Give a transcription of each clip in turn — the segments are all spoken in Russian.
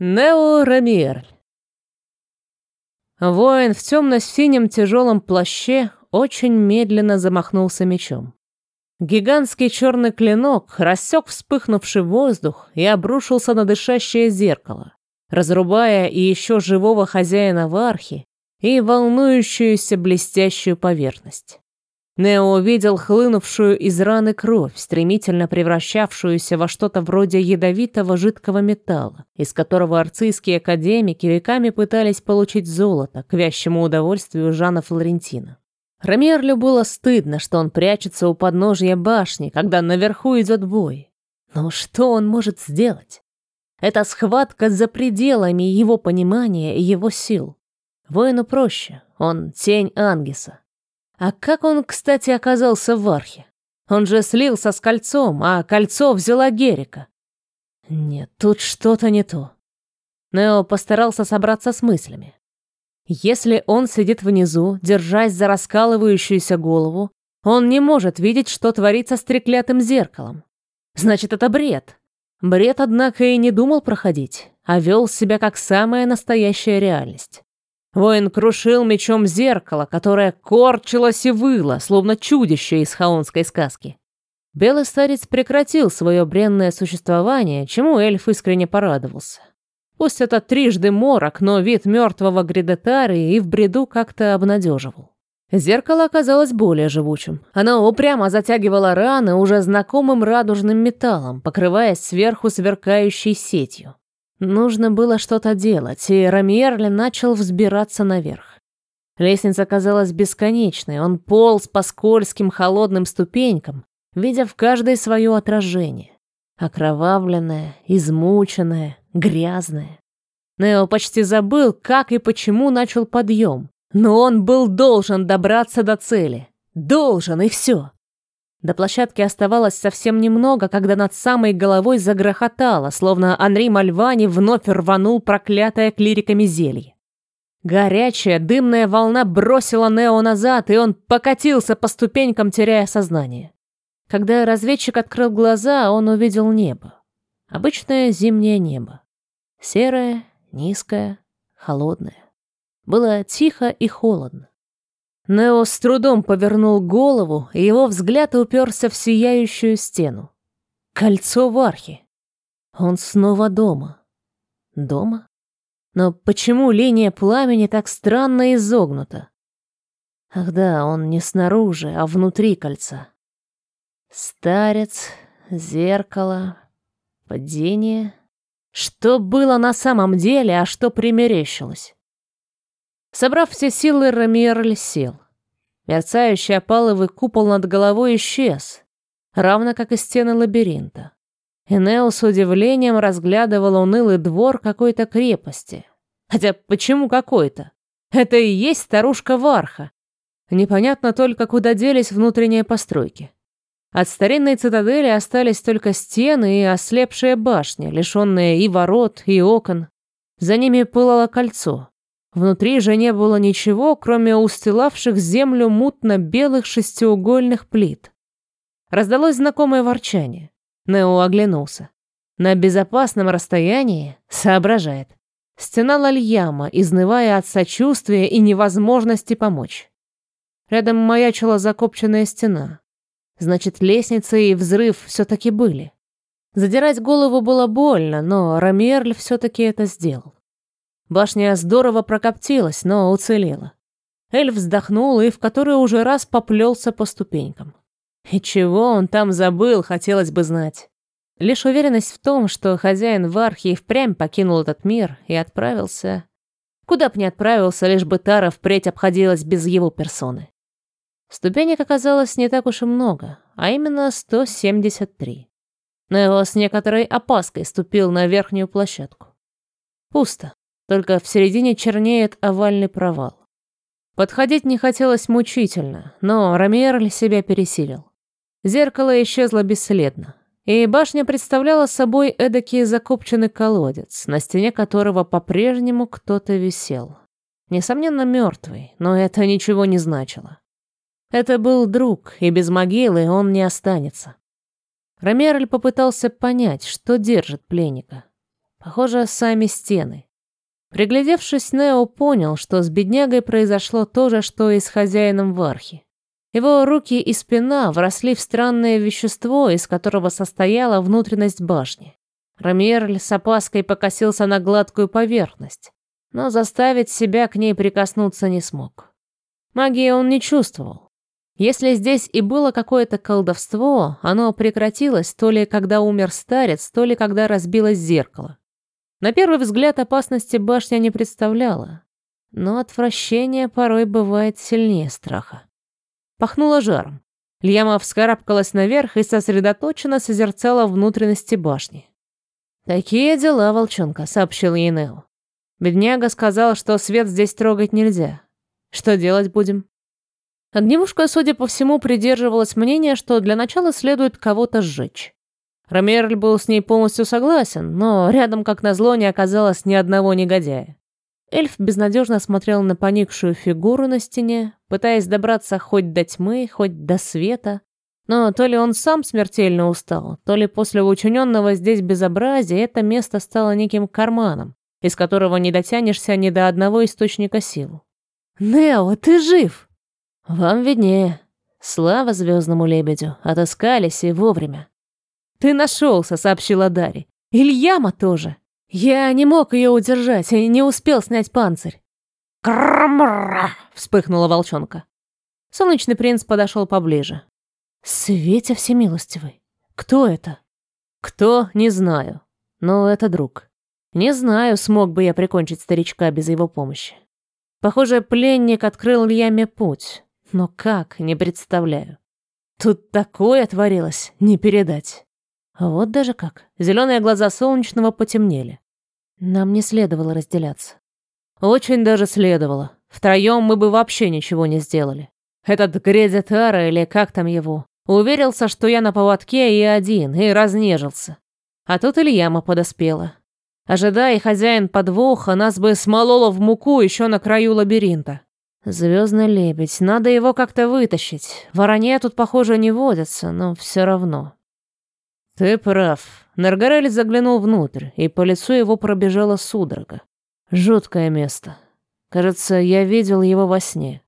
Нео Рамиерль. Воин в темно-синем тяжелом плаще очень медленно замахнулся мечом. Гигантский черный клинок рассек вспыхнувший воздух и обрушился на дышащее зеркало, разрубая и еще живого хозяина вархи и волнующуюся блестящую поверхность. Нео увидел хлынувшую из раны кровь, стремительно превращавшуюся во что-то вроде ядовитого жидкого металла, из которого арцийские академики веками пытались получить золото к вящему удовольствию Жана Флорентина. Ромерлю было стыдно, что он прячется у подножья башни, когда наверху идет бой. Но что он может сделать? Это схватка за пределами его понимания и его сил. Воину проще, он тень Ангиса. А как он, кстати, оказался в Архе? Он же слился с кольцом, а кольцо взяла Герика. Нет, тут что-то не то. Нео постарался собраться с мыслями. Если он сидит внизу, держась за раскалывающуюся голову, он не может видеть, что творится с треклятым зеркалом. Значит, это бред. Бред, однако, и не думал проходить, а вел себя как самая настоящая реальность. Воин крушил мечом зеркало, которое корчилось и выло, словно чудище из хаонской сказки. Белый старец прекратил свое бренное существование, чему эльф искренне порадовался. Пусть это трижды морок, но вид мертвого Гридетарии и в бреду как-то обнадеживал. Зеркало оказалось более живучим. Оно упрямо затягивало раны уже знакомым радужным металлом, покрываясь сверху сверкающей сетью. Нужно было что-то делать, и Рамьерли начал взбираться наверх. Лестница казалась бесконечной, он полз по скользким холодным ступенькам, видя в каждой свое отражение. Окровавленное, измученное, грязное. Нео почти забыл, как и почему начал подъем, но он был должен добраться до цели. Должен, и все. До площадки оставалось совсем немного, когда над самой головой загрохотало, словно Анри Мальвани вновь рванул проклятое клириками зелье. Горячая дымная волна бросила Нео назад, и он покатился по ступенькам, теряя сознание. Когда разведчик открыл глаза, он увидел небо. Обычное зимнее небо. Серое, низкое, холодное. Было тихо и холодно. Нео с трудом повернул голову, и его взгляд уперся в сияющую стену. Кольцо в архе. Он снова дома. Дома? Но почему линия пламени так странно изогнута? Ах да, он не снаружи, а внутри кольца. Старец, зеркало, падение. Что было на самом деле, а что примерещилось? Собрав все силы, Рамиерль сел. Мерцающий опаловый купол над головой исчез, равно как и стены лабиринта. Энео с удивлением разглядывал унылый двор какой-то крепости. Хотя почему какой-то? Это и есть старушка Варха. Непонятно только, куда делись внутренние постройки. От старинной цитадели остались только стены и ослепшая башня, лишенные и ворот, и окон. За ними пылало кольцо. Внутри же не было ничего, кроме устилавших землю мутно-белых шестиугольных плит. Раздалось знакомое ворчание. Нео оглянулся. На безопасном расстоянии соображает. Стена Лальяма, изнывая от сочувствия и невозможности помочь. Рядом маячила закопченная стена. Значит, лестница и взрыв все-таки были. Задирать голову было больно, но Рамерль все-таки это сделал. Башня здорово прокоптилась, но уцелела. Эльф вздохнул и в который уже раз поплелся по ступенькам. И чего он там забыл, хотелось бы знать. Лишь уверенность в том, что хозяин Вархи впрямь покинул этот мир и отправился... Куда б ни отправился, лишь бы Тара впредь обходилась без его персоны. Ступенек оказалось не так уж и много, а именно 173. Но его с некоторой опаской ступил на верхнюю площадку. Пусто. Только в середине чернеет овальный провал. Подходить не хотелось мучительно, но Рамиерль себя пересилил. Зеркало исчезло бесследно, и башня представляла собой эдакий закопченный колодец, на стене которого по-прежнему кто-то висел. Несомненно, мертвый, но это ничего не значило. Это был друг, и без могилы он не останется. Ромерль попытался понять, что держит пленника. Похоже, сами стены. Приглядевшись, Нео понял, что с беднягой произошло то же, что и с хозяином в архе. Его руки и спина вросли в странное вещество, из которого состояла внутренность башни. Рамиерль с опаской покосился на гладкую поверхность, но заставить себя к ней прикоснуться не смог. Магии он не чувствовал. Если здесь и было какое-то колдовство, оно прекратилось то ли когда умер старец, то ли когда разбилось зеркало. На первый взгляд опасности башня не представляла, но отвращение порой бывает сильнее страха. Пахнуло жаром. Льяма вскарабкалась наверх и сосредоточенно созерцала внутренности башни. «Такие дела, волчонка», — сообщил ей Нео. Бедняга сказал, что свет здесь трогать нельзя. Что делать будем? Огневушка, судя по всему, придерживалась мнения, что для начала следует кого-то сжечь. Ромерль был с ней полностью согласен, но рядом, как назло, не оказалось ни одного негодяя. Эльф безнадежно смотрел на поникшую фигуру на стене, пытаясь добраться хоть до тьмы, хоть до света. Но то ли он сам смертельно устал, то ли после учиненного здесь безобразия это место стало неким карманом, из которого не дотянешься ни до одного источника сил. «Нео, ты жив!» «Вам виднее. Слава звездному лебедю. Отыскались и вовремя». «Ты нашелся», — сообщила Дари. «Ильяма тоже». Я не мог ее удержать и не успел снять панцирь. «Крамра!» — вспыхнула волчонка. Солнечный принц подошел поближе. «Светя всемилостивый. Кто это?» «Кто? Не знаю. Но это друг. Не знаю, смог бы я прикончить старичка без его помощи. Похоже, пленник открыл яме путь. Но как, не представляю. Тут такое творилось, не передать». Вот даже как. Зеленые глаза солнечного потемнели. Нам не следовало разделяться. Очень даже следовало. Втроем мы бы вообще ничего не сделали. Этот Гредитара, или как там его, уверился, что я на поводке и один, и разнежился. А тут Ильяма подоспела. Ожидая хозяин подвоха, нас бы смололо в муку еще на краю лабиринта. Звездный лебедь, надо его как-то вытащить. Воронья тут, похоже, не водятся, но все равно. «Ты прав». Наргарель заглянул внутрь, и по лицу его пробежала судорога. Жуткое место. Кажется, я видел его во сне.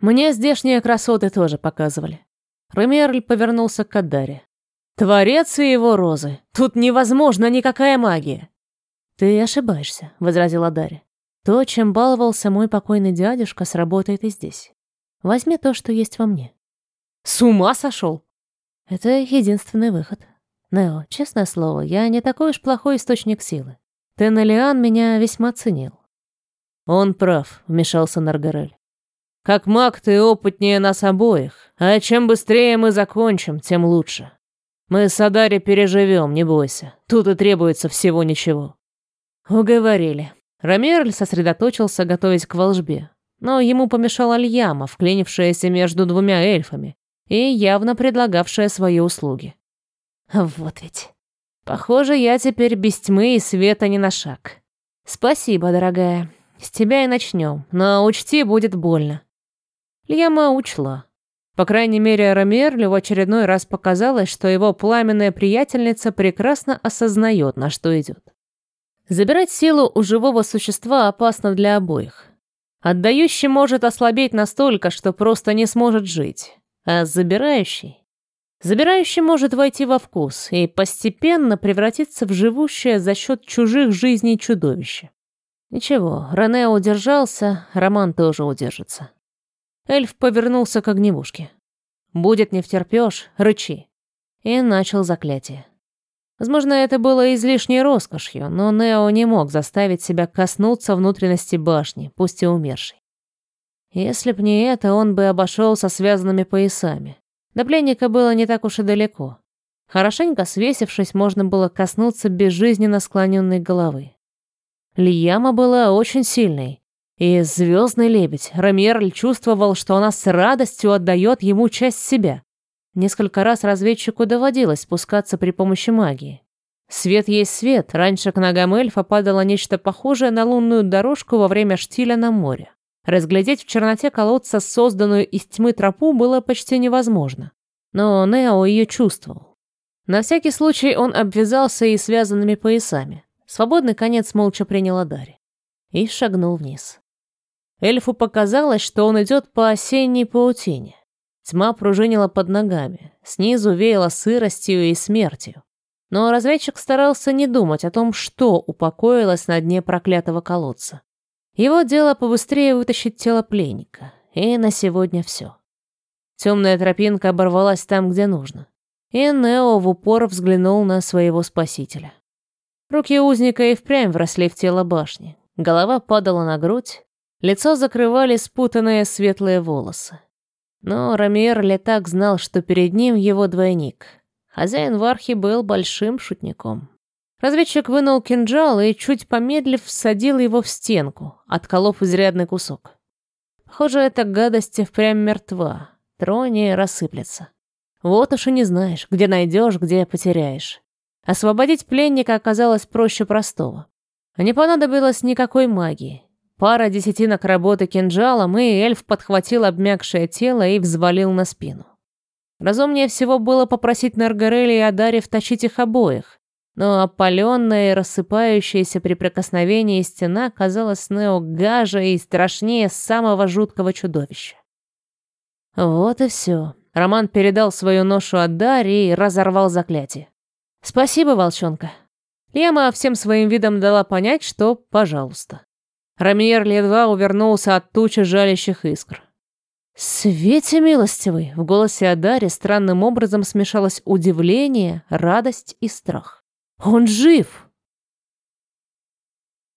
Мне здешние красоты тоже показывали. Ремерль повернулся к Кадаре. «Творец и его розы. Тут невозможно никакая магия». «Ты ошибаешься», — возразила Дарья. «То, чем баловался мой покойный дядюшка, сработает и здесь. Возьми то, что есть во мне». «С ума сошел?» Это единственный выход. Нео, честное слово, я не такой уж плохой источник силы. Тенелиан меня весьма ценил. Он прав, вмешался Наргарель. Как маг ты опытнее нас обоих, а чем быстрее мы закончим, тем лучше. Мы с Адари переживем, не бойся. Тут и требуется всего ничего. Уговорили. Рамерль сосредоточился, готовясь к волжбе. Но ему помешала Альяма, вклинившаяся между двумя эльфами, и явно предлагавшая свои услуги. Вот ведь. Похоже, я теперь без тьмы и света не на шаг. Спасибо, дорогая. С тебя и начнем, но учти, будет больно. Льяма учла. По крайней мере, Ромерлю в очередной раз показалось, что его пламенная приятельница прекрасно осознает, на что идет. Забирать силу у живого существа опасно для обоих. Отдающий может ослабеть настолько, что просто не сможет жить а забирающий... Забирающий может войти во вкус и постепенно превратиться в живущее за счет чужих жизней чудовище. Ничего, Рене удержался, Роман тоже удержится. Эльф повернулся к огневушке. «Будет не втерпёшь, рычи». И начал заклятие. Возможно, это было излишней роскошью, но Нео не мог заставить себя коснуться внутренности башни, пусть и умершей. Если б не это, он бы обошел со связанными поясами. До пленника было не так уж и далеко. Хорошенько свесившись, можно было коснуться безжизненно склоненной головы. Лияма была очень сильной, и звездный лебедь Ромерль чувствовал, что она с радостью отдает ему часть себя. Несколько раз разведчику доводилось спускаться при помощи магии. Свет есть свет, раньше к ногам эльфа падало нечто похожее на лунную дорожку во время штиля на море. Разглядеть в черноте колодца созданную из тьмы тропу было почти невозможно. Но Нео ее чувствовал. На всякий случай он обвязался и связанными поясами. Свободный конец молча принял Адари и шагнул вниз. Эльфу показалось, что он идет по осенней паутине. Тьма пружинила под ногами, снизу веяло сыростью и смертью. Но разведчик старался не думать о том, что упокоилось на дне проклятого колодца. Его дело побыстрее вытащить тело пленника. И на сегодня все. Темная тропинка оборвалась там, где нужно. И Нео в упор взглянул на своего спасителя. Руки узника и впрямь вросли в тело башни. Голова падала на грудь, лицо закрывали спутанные светлые волосы. Но Рамир Летак знал, что перед ним его двойник. Хозяин Вархи был большим шутником. Разведчик вынул кинжал и, чуть помедлив, всадил его в стенку, отколов изрядный кусок. Похоже, эта гадость впрямь мертва. Трони рассыплется. Вот уж и не знаешь, где найдешь, где потеряешь. Освободить пленника оказалось проще простого. Не понадобилось никакой магии. Пара десятинок работы кинжалом, и эльф подхватил обмякшее тело и взвалил на спину. Разумнее всего было попросить Наргарели и Адари втащить их обоих, но опаленная и рассыпающаяся при прикосновении стена казалась Нео гаже и страшнее самого жуткого чудовища. Вот и все. Роман передал свою ношу Адари и разорвал заклятие. «Спасибо, волчонка». Лема всем своим видом дала понять, что «пожалуйста». Рамьер едва увернулся от тучи жалящих искр. «Свете милостивый!» В голосе Адари странным образом смешалось удивление, радость и страх. «Он жив!»